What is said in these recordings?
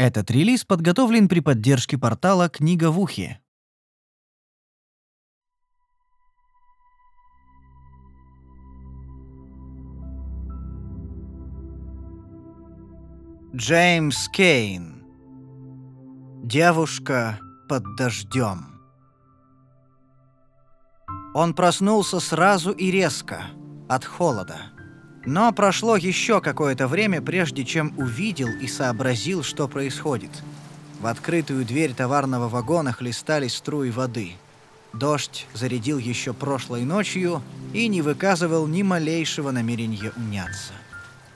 Этот релиз подготовлен при поддержке портала «Книга в ухе». Джеймс Кейн. Девушка под дождем. Он проснулся сразу и резко, от холода. Но прошло еще какое-то время, прежде чем увидел и сообразил, что происходит. В открытую дверь товарного вагона хлестали струи воды. Дождь зарядил еще прошлой ночью и не выказывал ни малейшего намерения уняться.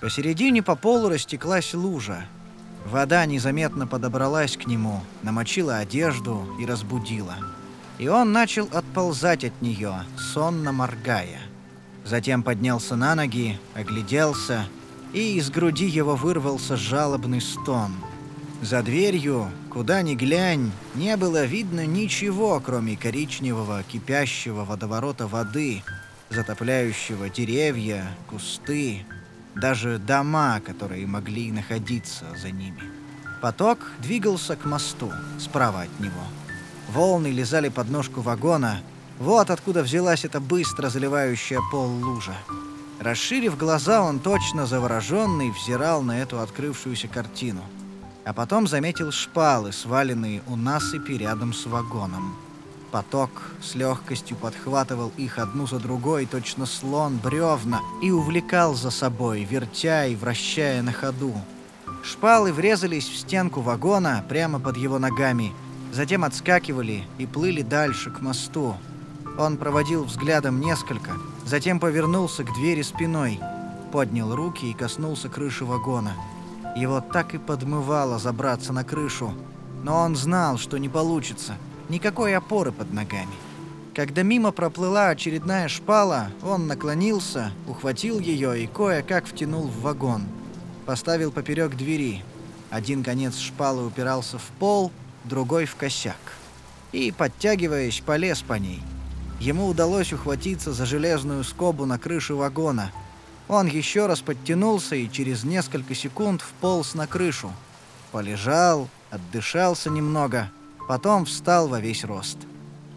Посередине по полу растеклась лужа. Вода незаметно подобралась к нему, намочила одежду и разбудила. И он начал отползать от нее, сонно моргая. Затем поднялся на ноги, огляделся, и из груди его вырвался жалобный стон. За дверью, куда ни глянь, не было видно ничего, кроме коричневого кипящего водоворота воды, затопляющего деревья, кусты, даже дома, которые могли находиться за ними. Поток двигался к мосту, справа от него. Волны лизали подножку вагона. Вот откуда взялась эта быстро заливающая пол лужа. Расширив глаза, он точно завороженный взирал на эту открывшуюся картину. А потом заметил шпалы, сваленные у насыпи рядом с вагоном. Поток с легкостью подхватывал их одну за другой, точно слон бревна, и увлекал за собой, вертя и вращая на ходу. Шпалы врезались в стенку вагона прямо под его ногами, затем отскакивали и плыли дальше, к мосту. Он проводил взглядом несколько, затем повернулся к двери спиной, поднял руки и коснулся крыши вагона. Его так и подмывало забраться на крышу, но он знал, что не получится — никакой опоры под ногами. Когда мимо проплыла очередная шпала, он наклонился, ухватил ее и кое-как втянул в вагон. Поставил поперек двери. Один конец шпалы упирался в пол, другой в косяк. И, подтягиваясь, полез по ней. Ему удалось ухватиться за железную скобу на крыше вагона. Он еще раз подтянулся и через несколько секунд вполз на крышу. Полежал, отдышался немного — Потом встал во весь рост.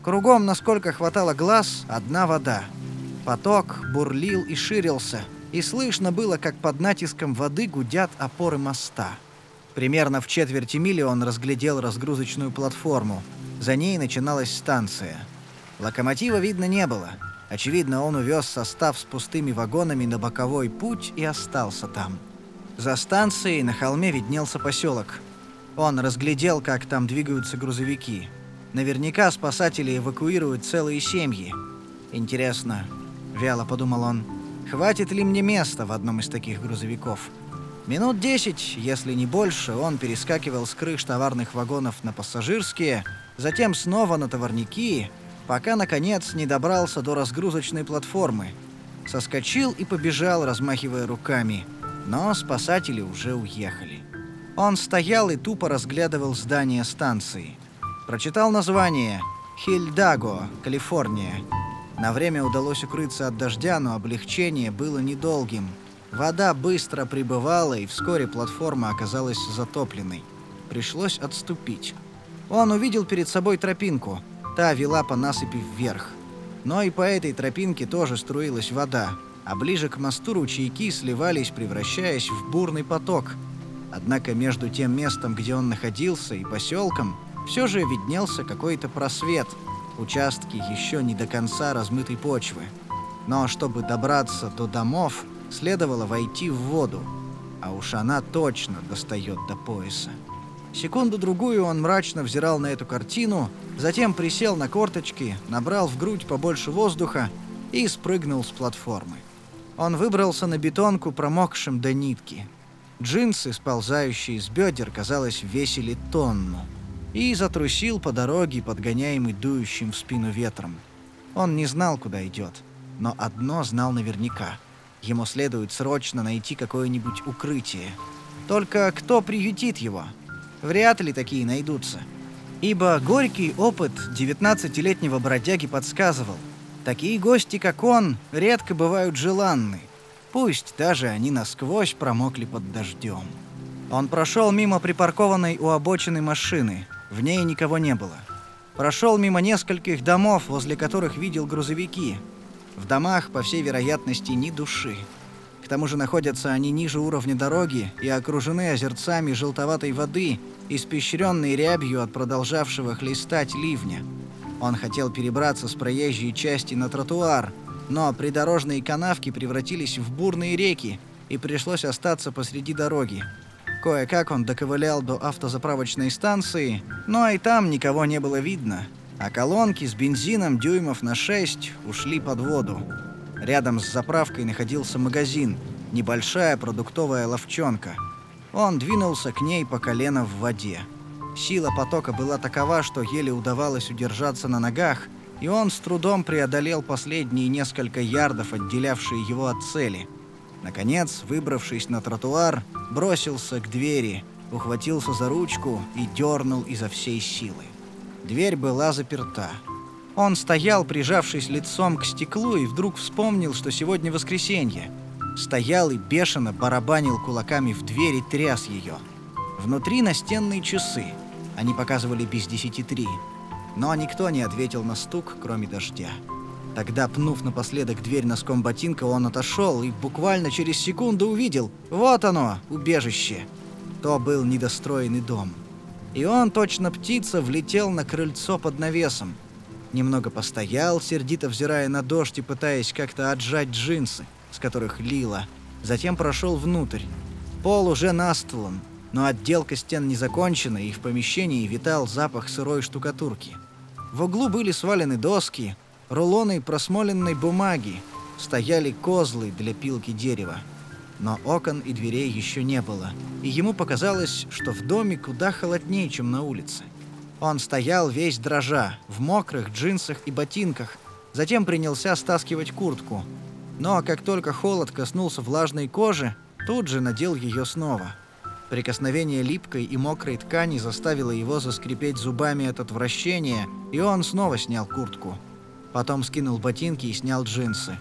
Кругом, насколько хватало глаз, одна вода. Поток бурлил и ширился, и слышно было, как под натиском воды гудят опоры моста. Примерно в четверти мили он разглядел разгрузочную платформу. За ней начиналась станция. Локомотива видно не было. Очевидно, он увез состав с пустыми вагонами на боковой путь и остался там. За станцией на холме виднелся поселок. Он разглядел, как там двигаются грузовики. Наверняка спасатели эвакуируют целые семьи. Интересно, вяло подумал он, хватит ли мне места в одном из таких грузовиков? Минут десять, если не больше, он перескакивал с крыш товарных вагонов на пассажирские, затем снова на товарники, пока, наконец, не добрался до разгрузочной платформы. Соскочил и побежал, размахивая руками. Но спасатели уже уехали. Он стоял и тупо разглядывал здание станции. Прочитал название «Хильдаго, Калифорния». На время удалось укрыться от дождя, но облегчение было недолгим. Вода быстро прибывала, и вскоре платформа оказалась затопленной. Пришлось отступить. Он увидел перед собой тропинку. Та вела по насыпи вверх. Но и по этой тропинке тоже струилась вода, а ближе к мосту ручейки сливались, превращаясь в бурный поток – Однако между тем местом, где он находился, и поселком, все же виднелся какой-то просвет, участки еще не до конца размытой почвы. Но чтобы добраться до домов, следовало войти в воду, а уж она точно достает до пояса. Секунду-другую он мрачно взирал на эту картину, затем присел на корточки, набрал в грудь побольше воздуха и спрыгнул с платформы. Он выбрался на бетонку, промокшим до нитки – Джинсы, сползающие с бедер, казалось, весили тонну. И затрусил по дороге, подгоняемый дующим в спину ветром. Он не знал, куда идет, но одно знал наверняка. Ему следует срочно найти какое-нибудь укрытие. Только кто приютит его? Вряд ли такие найдутся. Ибо горький опыт 19-летнего бродяги подсказывал, такие гости, как он, редко бывают желанны. Пусть даже они насквозь промокли под дождем. Он прошел мимо припаркованной у обочины машины. В ней никого не было. Прошел мимо нескольких домов, возле которых видел грузовики. В домах, по всей вероятности, ни души. К тому же находятся они ниже уровня дороги и окружены озерцами желтоватой воды, испещренной рябью от продолжавшего хлестать ливня. Он хотел перебраться с проезжей части на тротуар, но придорожные канавки превратились в бурные реки, и пришлось остаться посреди дороги. Кое-как он доковылял до автозаправочной станции, но и там никого не было видно, а колонки с бензином дюймов на 6 ушли под воду. Рядом с заправкой находился магазин, небольшая продуктовая ловчонка. Он двинулся к ней по колено в воде. Сила потока была такова, что еле удавалось удержаться на ногах, и он с трудом преодолел последние несколько ярдов, отделявшие его от цели. Наконец, выбравшись на тротуар, бросился к двери, ухватился за ручку и дернул изо всей силы. Дверь была заперта. Он стоял, прижавшись лицом к стеклу, и вдруг вспомнил, что сегодня воскресенье. Стоял и бешено барабанил кулаками в дверь и тряс ее. Внутри настенные часы. Они показывали без десяти три. Но никто не ответил на стук, кроме дождя. Тогда, пнув напоследок дверь носком ботинка, он отошел и буквально через секунду увидел «Вот оно, убежище!» То был недостроенный дом. И он, точно птица, влетел на крыльцо под навесом. Немного постоял, сердито взирая на дождь и пытаясь как-то отжать джинсы, с которых лило. Затем прошел внутрь. Пол уже настлан, но отделка стен не закончена, и в помещении витал запах сырой штукатурки. В углу были свалены доски, рулоны просмоленной бумаги, стояли козлы для пилки дерева. Но окон и дверей еще не было, и ему показалось, что в доме куда холоднее, чем на улице. Он стоял весь дрожа, в мокрых джинсах и ботинках, затем принялся стаскивать куртку. Но как только холод коснулся влажной кожи, тут же надел ее снова. Прикосновение липкой и мокрой ткани заставило его заскрипеть зубами от отвращения, и он снова снял куртку. Потом скинул ботинки и снял джинсы.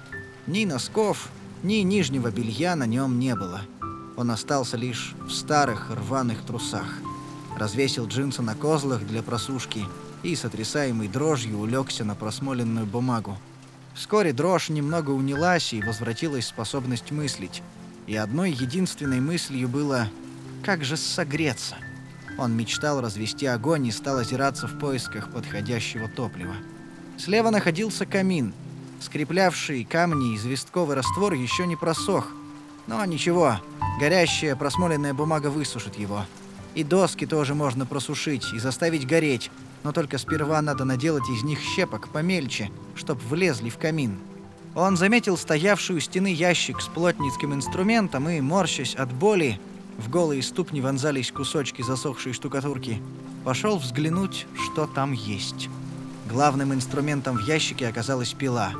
Ни носков, ни нижнего белья на нем не было. Он остался лишь в старых рваных трусах развесил джинсы на козлах для просушки и, сотрясаемый дрожью, улегся на просмоленную бумагу. Вскоре дрожь немного унялась и возвратилась способность мыслить. И одной единственной мыслью было «как же согреться?». Он мечтал развести огонь и стал озираться в поисках подходящего топлива. Слева находился камин. Скреплявший камни известковый раствор еще не просох. Но ничего, горящая просмоленная бумага высушит его. И доски тоже можно просушить и заставить гореть, но только сперва надо наделать из них щепок помельче, чтоб влезли в камин. Он заметил стоявший у стены ящик с плотницким инструментом и, морщась от боли, в голые ступни вонзались кусочки засохшей штукатурки, пошел взглянуть, что там есть. Главным инструментом в ящике оказалась пила.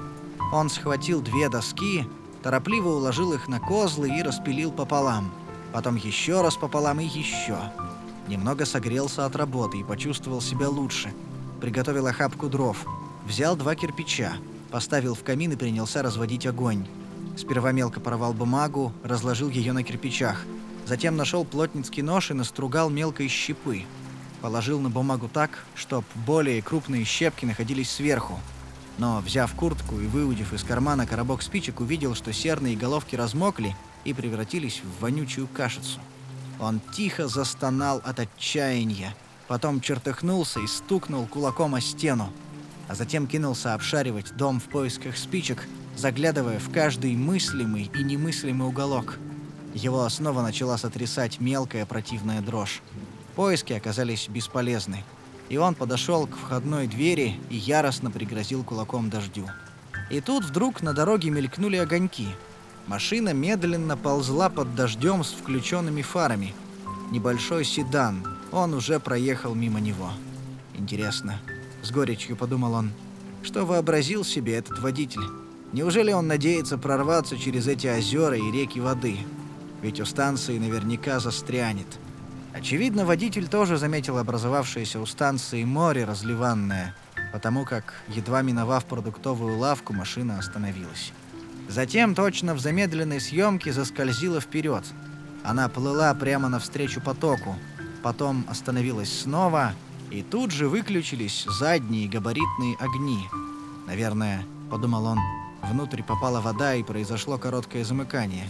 Он схватил две доски, торопливо уложил их на козлы и распилил пополам. Потом еще раз пополам и еще. Немного согрелся от работы и почувствовал себя лучше. Приготовил охапку дров. Взял два кирпича, поставил в камин и принялся разводить огонь. Сперва мелко порвал бумагу, разложил ее на кирпичах. Затем нашел плотницкий нож и настругал мелкой щепы. Положил на бумагу так, чтоб более крупные щепки находились сверху. Но, взяв куртку и выудив из кармана коробок спичек, увидел, что серные головки размокли и превратились в вонючую кашицу. Он тихо застонал от отчаяния, потом чертыхнулся и стукнул кулаком о стену, а затем кинулся обшаривать дом в поисках спичек, заглядывая в каждый мыслимый и немыслимый уголок. Его снова начала сотрясать мелкая противная дрожь. Поиски оказались бесполезны, и он подошел к входной двери и яростно пригрозил кулаком дождю. И тут вдруг на дороге мелькнули огоньки — Машина медленно ползла под дождем с включенными фарами. Небольшой седан. Он уже проехал мимо него. Интересно, с горечью подумал он, что вообразил себе этот водитель. Неужели он надеется прорваться через эти озера и реки воды? Ведь у станции наверняка застрянет. Очевидно, водитель тоже заметил образовавшееся у станции море разливанное, потому как, едва миновав продуктовую лавку, машина остановилась. Затем точно в замедленной съемке заскользила вперед. Она плыла прямо навстречу потоку, потом остановилась снова, и тут же выключились задние габаритные огни. Наверное, подумал он, внутрь попала вода и произошло короткое замыкание.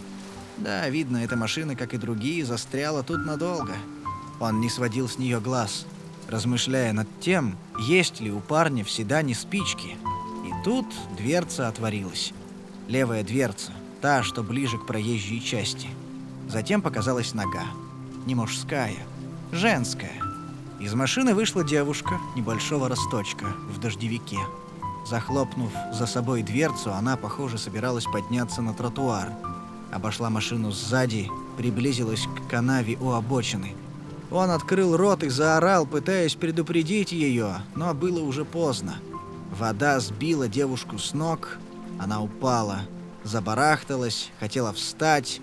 Да, видно, эта машина, как и другие, застряла тут надолго. Он не сводил с нее глаз, размышляя над тем, есть ли у парня в седане спички. И тут дверца отворилась. Левая дверца, та, что ближе к проезжей части. Затем показалась нога. Не мужская, женская. Из машины вышла девушка небольшого росточка в дождевике. Захлопнув за собой дверцу, она, похоже, собиралась подняться на тротуар. Обошла машину сзади, приблизилась к канаве у обочины. Он открыл рот и заорал, пытаясь предупредить ее, но было уже поздно. Вода сбила девушку с ног, она упала, забарахталась, хотела встать,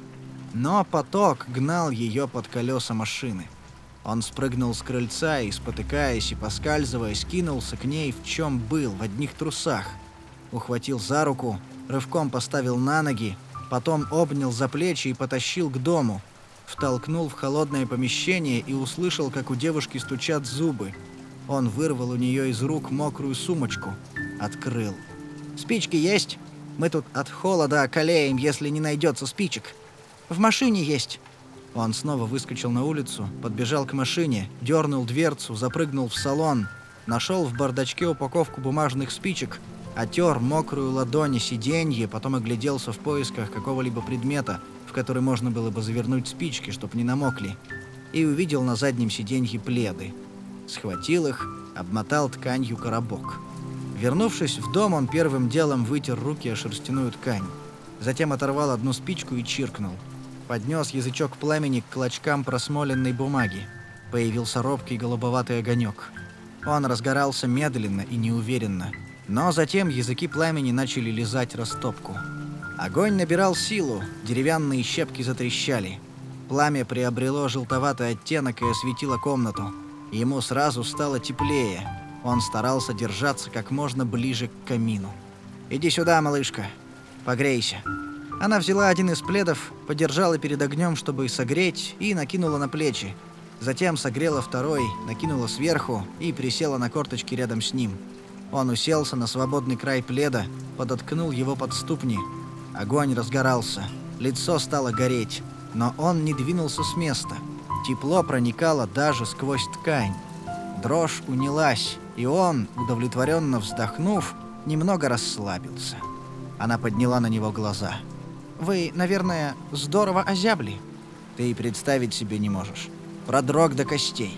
но поток гнал ее под колеса машины. Он спрыгнул с крыльца и, спотыкаясь и поскальзываясь, кинулся к ней в чем был, в одних трусах. Ухватил за руку, рывком поставил на ноги, потом обнял за плечи и потащил к дому. Втолкнул в холодное помещение и услышал, как у девушки стучат зубы. Он вырвал у нее из рук мокрую сумочку. Открыл. «Спички есть? Мы тут от холода околеем, если не найдется спичек. В машине есть». Он снова выскочил на улицу, подбежал к машине, дернул дверцу, запрыгнул в салон, нашел в бардачке упаковку бумажных спичек, отер мокрую ладони сиденье, потом огляделся в поисках какого-либо предмета, в который можно было бы завернуть спички, чтоб не намокли, и увидел на заднем сиденье пледы. Схватил их, обмотал тканью коробок. Вернувшись в дом, он первым делом вытер руки о шерстяную ткань. Затем оторвал одну спичку и чиркнул – поднес язычок пламени к клочкам просмоленной бумаги. Появился робкий голубоватый огонек. Он разгорался медленно и неуверенно, но затем языки пламени начали лизать растопку. Огонь набирал силу, деревянные щепки затрещали. Пламя приобрело желтоватый оттенок и осветило комнату. Ему сразу стало теплее. Он старался держаться как можно ближе к камину. «Иди сюда, малышка. Погрейся». Она взяла один из пледов, подержала перед огнем, чтобы согреть, и накинула на плечи. Затем согрела второй, накинула сверху и присела на корточки рядом с ним. Он уселся на свободный край пледа, подоткнул его под ступни. Огонь разгорался, лицо стало гореть, но он не двинулся с места. Тепло проникало даже сквозь ткань. Дрожь унялась, и он, удовлетворенно вздохнув, немного расслабился. Она подняла на него глаза. Вы, наверное, здорово озябли. Ты и представить себе не можешь. Продрог до костей.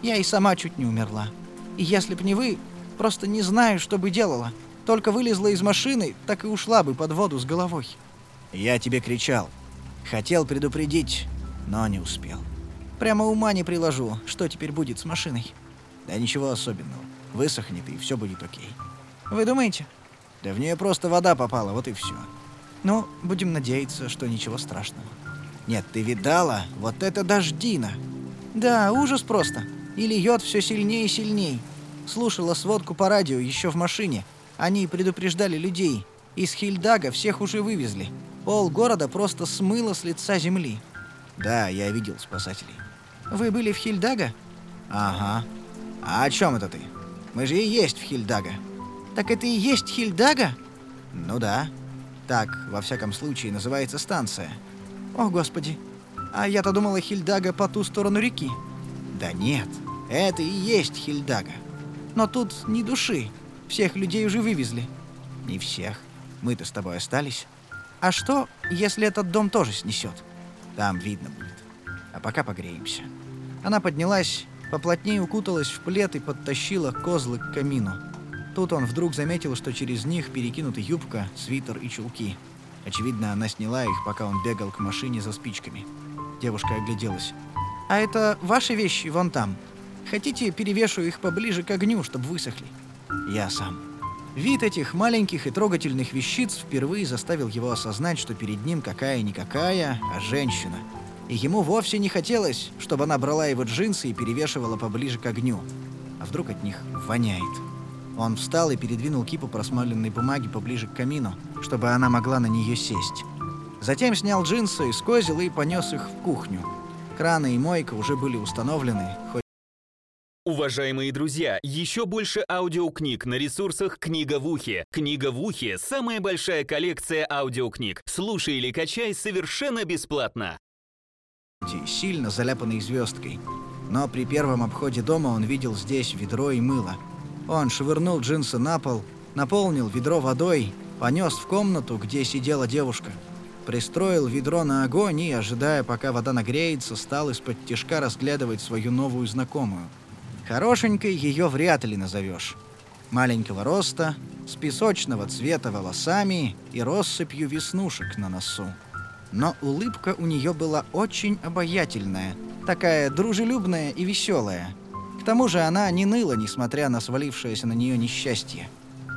Я и сама чуть не умерла. И если б не вы, просто не знаю, что бы делала. Только вылезла из машины, так и ушла бы под воду с головой. Я тебе кричал. Хотел предупредить, но не успел. Прямо ума не приложу, что теперь будет с машиной. Да ничего особенного. Высохнет, и все будет окей. Вы думаете? Да в нее просто вода попала, вот и все. Ну, будем надеяться, что ничего страшного. Нет, ты видала? Вот это дождина. Да, ужас просто. И льет все сильнее и сильнее. Слушала сводку по радио еще в машине. Они предупреждали людей. Из Хильдага всех уже вывезли. Пол города просто смыло с лица земли. Да, я видел спасателей. Вы были в Хильдага? Ага. А о чем это ты? Мы же и есть в Хильдага. Так это и есть Хильдага? Ну да. Так, во всяком случае, называется станция. О, Господи. А я-то думала, Хильдага по ту сторону реки. Да нет, это и есть Хильдага. Но тут ни души. Всех людей уже вывезли. Не всех. Мы-то с тобой остались. А что, если этот дом тоже снесет? Там видно будет. А пока погреемся. Она поднялась, поплотнее укуталась в плед и подтащила козлы к камину. Тут он вдруг заметил, что через них перекинуты юбка, свитер и чулки. Очевидно, она сняла их, пока он бегал к машине за спичками. Девушка огляделась. «А это ваши вещи вон там. Хотите, перевешу их поближе к огню, чтобы высохли?» «Я сам». Вид этих маленьких и трогательных вещиц впервые заставил его осознать, что перед ним какая-никакая, а женщина. И ему вовсе не хотелось, чтобы она брала его джинсы и перевешивала поближе к огню. А вдруг от них воняет? Он встал и передвинул кипу просмоленной бумаги поближе к камину, чтобы она могла на нее сесть. Затем снял джинсы из козел и понес их в кухню. Краны и мойка уже были установлены, хоть Уважаемые друзья, еще больше аудиокниг на ресурсах «Книга в ухе». «Книга в ухе» — самая большая коллекция аудиокниг. Слушай или качай совершенно бесплатно. Сильно заляпанный звездкой. Но при первом обходе дома он видел здесь ведро и мыло. Он швырнул джинсы на пол, наполнил ведро водой, понес в комнату, где сидела девушка. Пристроил ведро на огонь и, ожидая, пока вода нагреется, стал из-под тишка разглядывать свою новую знакомую. Хорошенькой ее вряд ли назовешь. Маленького роста, с песочного цвета волосами и россыпью веснушек на носу. Но улыбка у нее была очень обаятельная, такая дружелюбная и веселая. К тому же она не ныла, несмотря на свалившееся на нее несчастье.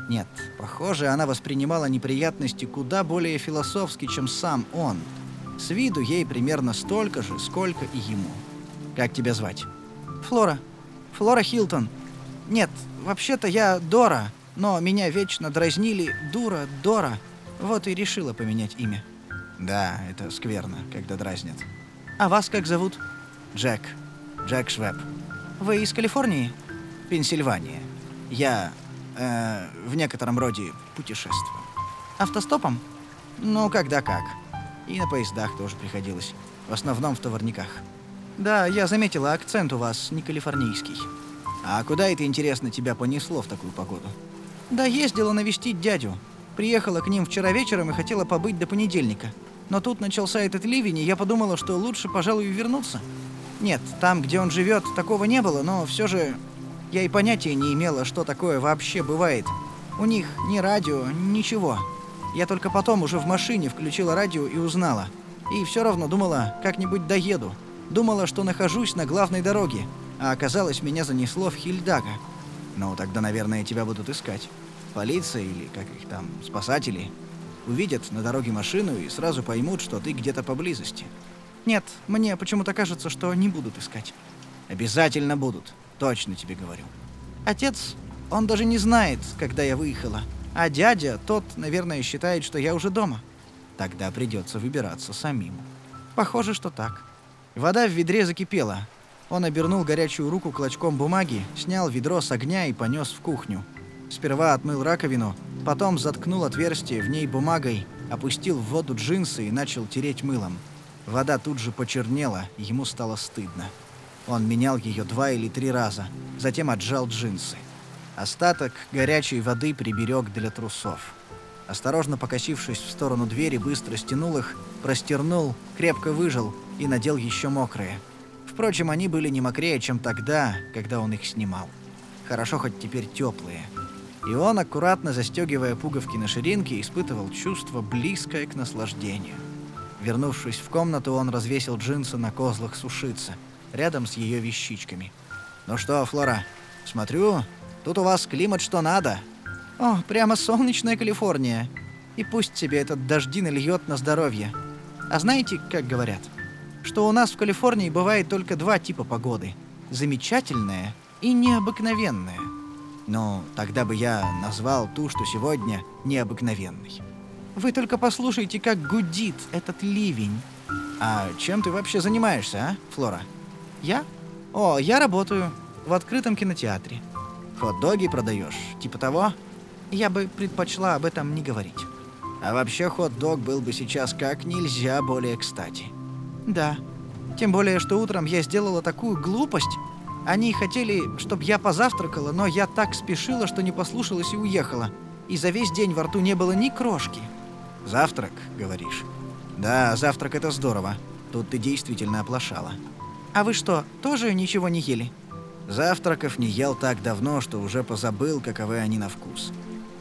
Нет, похоже, она воспринимала неприятности куда более философски, чем сам он. С виду ей примерно столько же, сколько и ему. Как тебя звать? Флора. Флора Хилтон. Нет, вообще-то я Дора, но меня вечно дразнили Дура, Дора. Вот и решила поменять имя. Да, это скверно, когда дразнят. А вас как зовут? Джек. Джек Швеб. Вы из Калифорнии? Пенсильвания. Я э, в некотором роде путешествую. Автостопом? Ну, когда как. И на поездах тоже приходилось. В основном в товарниках. Да, я заметила, акцент у вас не калифорнийский. А куда это, интересно, тебя понесло в такую погоду? Да ездила навестить дядю. Приехала к ним вчера вечером и хотела побыть до понедельника. Но тут начался этот ливень, и я подумала, что лучше, пожалуй, вернуться. Нет, там, где он живет, такого не было, но все же я и понятия не имела, что такое вообще бывает. У них ни радио, ничего. Я только потом уже в машине включила радио и узнала. И все равно думала, как-нибудь доеду. Думала, что нахожусь на главной дороге, а оказалось, меня занесло в Хильдага. Ну, тогда, наверное, тебя будут искать. Полиция или, как их там, спасатели. Увидят на дороге машину и сразу поймут, что ты где-то поблизости. Нет, мне почему-то кажется, что не будут искать. Обязательно будут, точно тебе говорю. Отец, он даже не знает, когда я выехала. А дядя, тот, наверное, считает, что я уже дома. Тогда придется выбираться самим. Похоже, что так. Вода в ведре закипела. Он обернул горячую руку клочком бумаги, снял ведро с огня и понес в кухню. Сперва отмыл раковину, потом заткнул отверстие в ней бумагой, опустил в воду джинсы и начал тереть мылом. Вода тут же почернела, ему стало стыдно. Он менял ее два или три раза, затем отжал джинсы. Остаток горячей воды приберег для трусов. Осторожно покосившись в сторону двери, быстро стянул их, простернул, крепко выжал и надел еще мокрые. Впрочем, они были не мокрее, чем тогда, когда он их снимал. Хорошо хоть теперь теплые. И он, аккуратно застегивая пуговки на ширинке, испытывал чувство, близкое к наслаждению. Вернувшись в комнату, он развесил джинсы на козлах сушиться, рядом с ее вещичками. «Ну что, Флора, смотрю, тут у вас климат что надо». «О, прямо солнечная Калифорния. И пусть тебе этот дождин льет на здоровье. А знаете, как говорят? Что у нас в Калифорнии бывает только два типа погоды. Замечательная и необыкновенная. Ну, тогда бы я назвал ту, что сегодня, необыкновенной. Вы только послушайте, как гудит этот ливень. А чем ты вообще занимаешься, а, Флора? Я? О, я работаю в открытом кинотеатре. Хот-доги продаешь, типа того? Я бы предпочла об этом не говорить. А вообще хот-дог был бы сейчас как нельзя более кстати. Да. Тем более, что утром я сделала такую глупость. Они хотели, чтобы я позавтракала, но я так спешила, что не послушалась и уехала. И за весь день во рту не было ни крошки. Завтрак, говоришь? Да, завтрак это здорово. Тут ты действительно оплошала. А вы что, тоже ничего не ели? Завтраков не ел так давно, что уже позабыл, каковы они на вкус.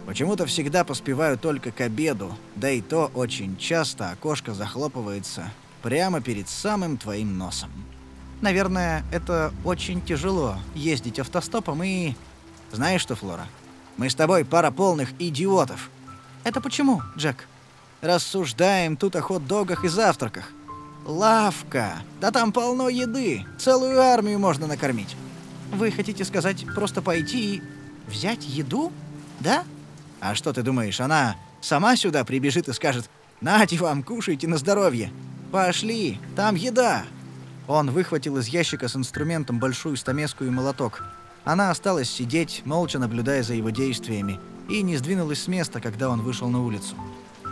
Почему-то всегда поспеваю только к обеду, да и то очень часто окошко захлопывается прямо перед самым твоим носом. Наверное, это очень тяжело ездить автостопом и... Знаешь что, Флора? Мы с тобой пара полных идиотов. Это почему, Джек? Рассуждаем тут о хот-догах и завтраках. Лавка! Да там полно еды! Целую армию можно накормить. Вы хотите сказать, просто пойти и взять еду? Да? А что ты думаешь, она сама сюда прибежит и скажет Нате вам, кушайте на здоровье. Пошли, там еда. Он выхватил из ящика с инструментом большую стамеску и молоток. Она осталась сидеть, молча наблюдая за его действиями, и не сдвинулась с места, когда он вышел на улицу.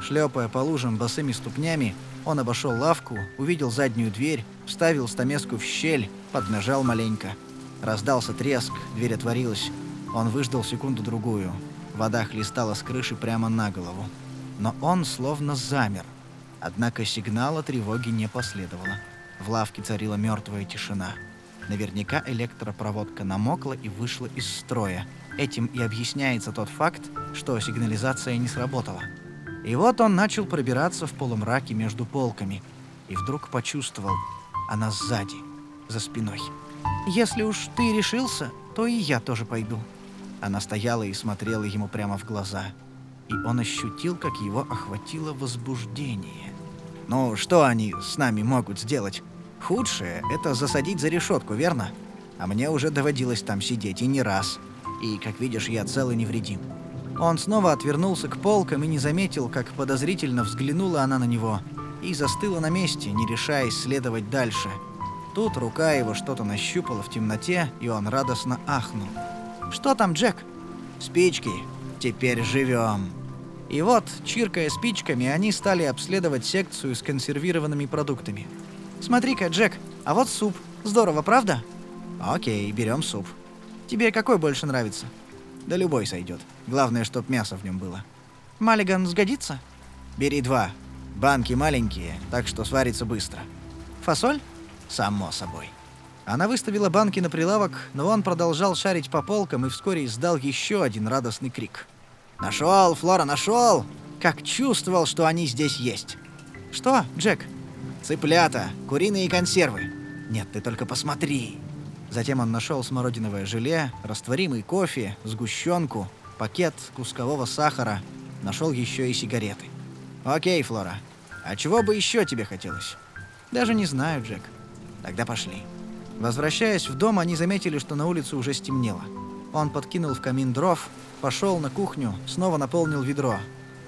Шлепая по лужам босыми ступнями, он обошел лавку, увидел заднюю дверь, вставил стамеску в щель, поднажал маленько. Раздался треск, дверь отворилась. Он выждал секунду-другую. Вода хлестала с крыши прямо на голову. Но он словно замер. Однако сигнала тревоги не последовало. В лавке царила мертвая тишина. Наверняка электропроводка намокла и вышла из строя. Этим и объясняется тот факт, что сигнализация не сработала. И вот он начал пробираться в полумраке между полками. И вдруг почувствовал, она сзади, за спиной. «Если уж ты решился, то и я тоже пойду». Она стояла и смотрела ему прямо в глаза. И он ощутил, как его охватило возбуждение. «Ну, что они с нами могут сделать? Худшее — это засадить за решетку, верно? А мне уже доводилось там сидеть, и не раз. И, как видишь, я цел и невредим». Он снова отвернулся к полкам и не заметил, как подозрительно взглянула она на него и застыла на месте, не решаясь следовать дальше. Тут рука его что-то нащупала в темноте, и он радостно ахнул. «Что там, Джек?» «Спички. Теперь живем». И вот, чиркая спичками, они стали обследовать секцию с консервированными продуктами. «Смотри-ка, Джек, а вот суп. Здорово, правда?» «Окей, берем суп. Тебе какой больше нравится?» Да любой сойдет. Главное, чтоб мясо в нем было. Маллиган сгодится? Бери два. Банки маленькие, так что сварится быстро. Фасоль? Само собой. Она выставила банки на прилавок, но он продолжал шарить по полкам и вскоре издал еще один радостный крик. «Нашел, Флора, нашел! Как чувствовал, что они здесь есть!» «Что, Джек?» «Цыплята, куриные консервы. Нет, ты только посмотри!» Затем он нашел смородиновое желе, растворимый кофе, сгущенку, пакет кускового сахара, нашел еще и сигареты. «Окей, Флора. А чего бы еще тебе хотелось?» «Даже не знаю, Джек». «Тогда пошли». Возвращаясь в дом, они заметили, что на улице уже стемнело. Он подкинул в камин дров, пошел на кухню, снова наполнил ведро.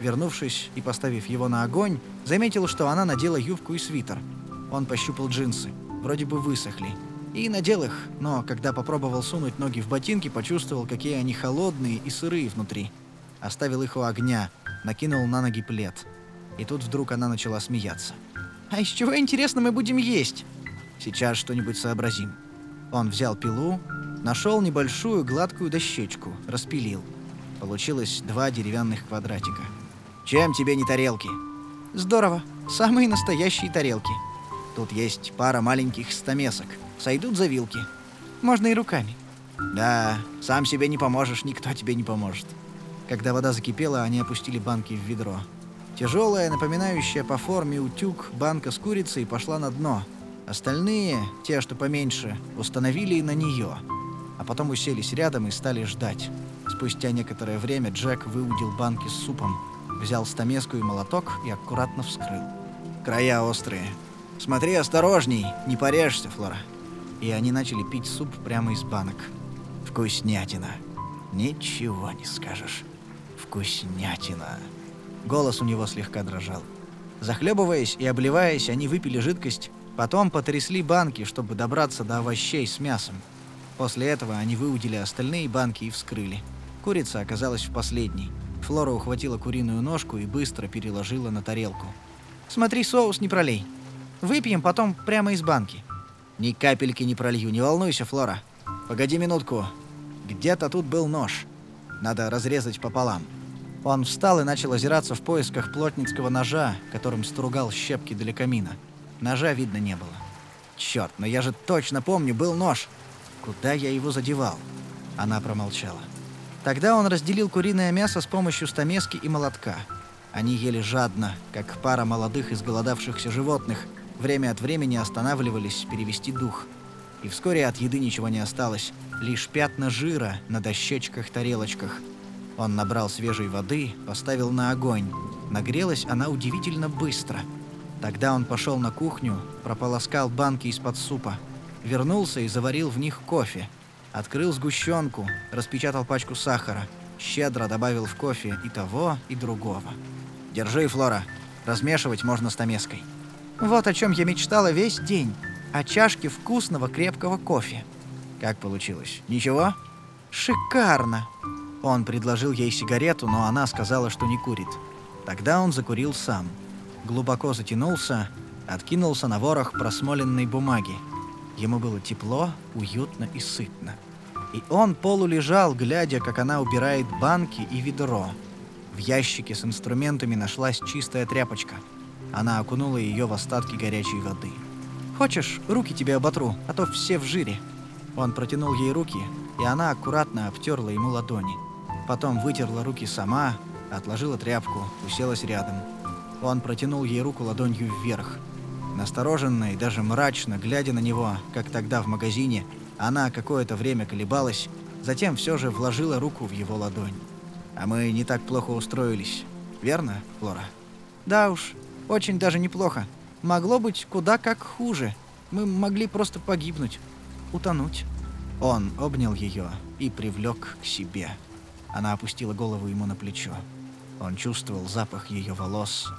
Вернувшись и поставив его на огонь, заметил, что она надела юбку и свитер. Он пощупал джинсы. Вроде бы высохли. И надел их, но когда попробовал сунуть ноги в ботинки, почувствовал, какие они холодные и сырые внутри. Оставил их у огня, накинул на ноги плед. И тут вдруг она начала смеяться. «А из чего, интересно, мы будем есть?» «Сейчас что-нибудь сообразим». Он взял пилу, нашел небольшую гладкую дощечку, распилил. Получилось два деревянных квадратика. «Чем тебе не тарелки?» «Здорово. Самые настоящие тарелки. Тут есть пара маленьких стамесок. Сойдут за вилки. Можно и руками. Да, сам себе не поможешь, никто тебе не поможет. Когда вода закипела, они опустили банки в ведро. Тяжелая, напоминающая по форме утюг, банка с курицей пошла на дно. Остальные, те, что поменьше, установили на нее. А потом уселись рядом и стали ждать. Спустя некоторое время Джек выудил банки с супом, взял стамеску и молоток и аккуратно вскрыл. Края острые. Смотри осторожней, не порежься, Флора и они начали пить суп прямо из банок. Вкуснятина. Ничего не скажешь. Вкуснятина. Голос у него слегка дрожал. Захлебываясь и обливаясь, они выпили жидкость, потом потрясли банки, чтобы добраться до овощей с мясом. После этого они выудили остальные банки и вскрыли. Курица оказалась в последней. Флора ухватила куриную ножку и быстро переложила на тарелку. «Смотри, соус не пролей. Выпьем потом прямо из банки», ни капельки не пролью, не волнуйся, Флора. Погоди минутку. Где-то тут был нож. Надо разрезать пополам. Он встал и начал озираться в поисках плотницкого ножа, которым стругал щепки для камина. Ножа видно не было. Черт, но я же точно помню, был нож. Куда я его задевал? Она промолчала. Тогда он разделил куриное мясо с помощью стамески и молотка. Они ели жадно, как пара молодых изголодавшихся животных – время от времени останавливались перевести дух. И вскоре от еды ничего не осталось, лишь пятна жира на дощечках-тарелочках. Он набрал свежей воды, поставил на огонь. Нагрелась она удивительно быстро. Тогда он пошел на кухню, прополоскал банки из-под супа, вернулся и заварил в них кофе. Открыл сгущенку, распечатал пачку сахара, щедро добавил в кофе и того, и другого. «Держи, Флора. Размешивать можно стамеской. Вот о чем я мечтала весь день. О чашке вкусного крепкого кофе. Как получилось? Ничего? Шикарно. Он предложил ей сигарету, но она сказала, что не курит. Тогда он закурил сам. Глубоко затянулся, откинулся на ворох просмоленной бумаги. Ему было тепло, уютно и сытно. И он полулежал, глядя, как она убирает банки и ведро. В ящике с инструментами нашлась чистая тряпочка. Она окунула ее в остатки горячей воды. «Хочешь, руки тебе оботру, а то все в жире». Он протянул ей руки, и она аккуратно обтерла ему ладони. Потом вытерла руки сама, отложила тряпку, уселась рядом. Он протянул ей руку ладонью вверх. Настороженно и даже мрачно, глядя на него, как тогда в магазине, она какое-то время колебалась, затем все же вложила руку в его ладонь. А мы не так плохо устроились, верно, Флора? Да уж, очень даже неплохо. Могло быть куда как хуже. Мы могли просто погибнуть, утонуть. Он обнял ее и привлек к себе. Она опустила голову ему на плечо. Он чувствовал запах ее волос.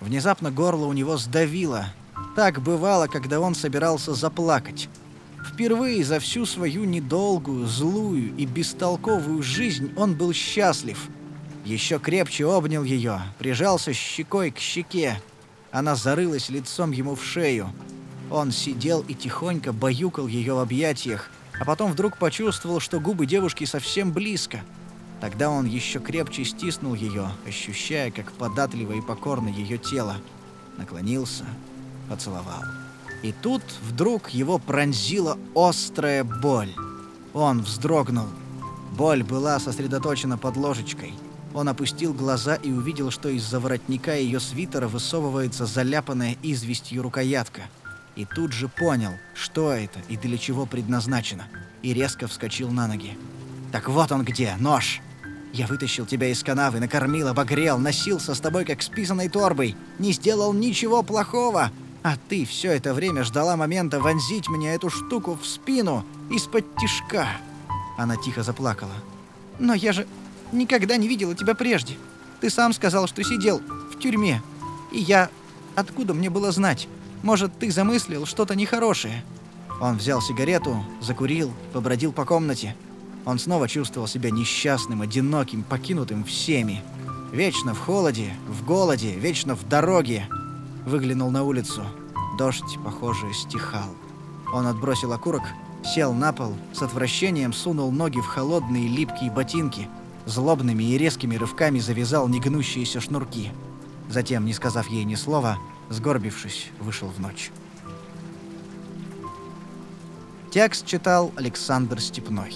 Внезапно горло у него сдавило. Так бывало, когда он собирался заплакать. Впервые за всю свою недолгую, злую и бестолковую жизнь он был счастлив. Еще крепче обнял ее, прижался щекой к щеке. Она зарылась лицом ему в шею. Он сидел и тихонько баюкал ее в объятиях, а потом вдруг почувствовал, что губы девушки совсем близко. Тогда он еще крепче стиснул ее, ощущая, как податливо и покорно ее тело. Наклонился, поцеловал. И тут вдруг его пронзила острая боль. Он вздрогнул. Боль была сосредоточена под ложечкой. Он опустил глаза и увидел, что из-за воротника ее свитера высовывается заляпанная известью рукоятка. И тут же понял, что это и для чего предназначено, и резко вскочил на ноги. «Так вот он где, нож!» Я вытащил тебя из канавы, накормил, обогрел, носился с тобой как с писаной торбой, не сделал ничего плохого. А ты все это время ждала момента вонзить мне эту штуку в спину из-под тишка. Она тихо заплакала. Но я же никогда не видела тебя прежде. Ты сам сказал, что сидел в тюрьме. И я... Откуда мне было знать? Может, ты замыслил что-то нехорошее? Он взял сигарету, закурил, побродил по комнате. Он снова чувствовал себя несчастным, одиноким, покинутым всеми. Вечно в холоде, в голоде, вечно в дороге. Выглянул на улицу. Дождь, похоже, стихал. Он отбросил окурок, сел на пол, с отвращением сунул ноги в холодные липкие ботинки, злобными и резкими рывками завязал негнущиеся шнурки. Затем, не сказав ей ни слова, сгорбившись, вышел в ночь. Текст читал Александр Степной.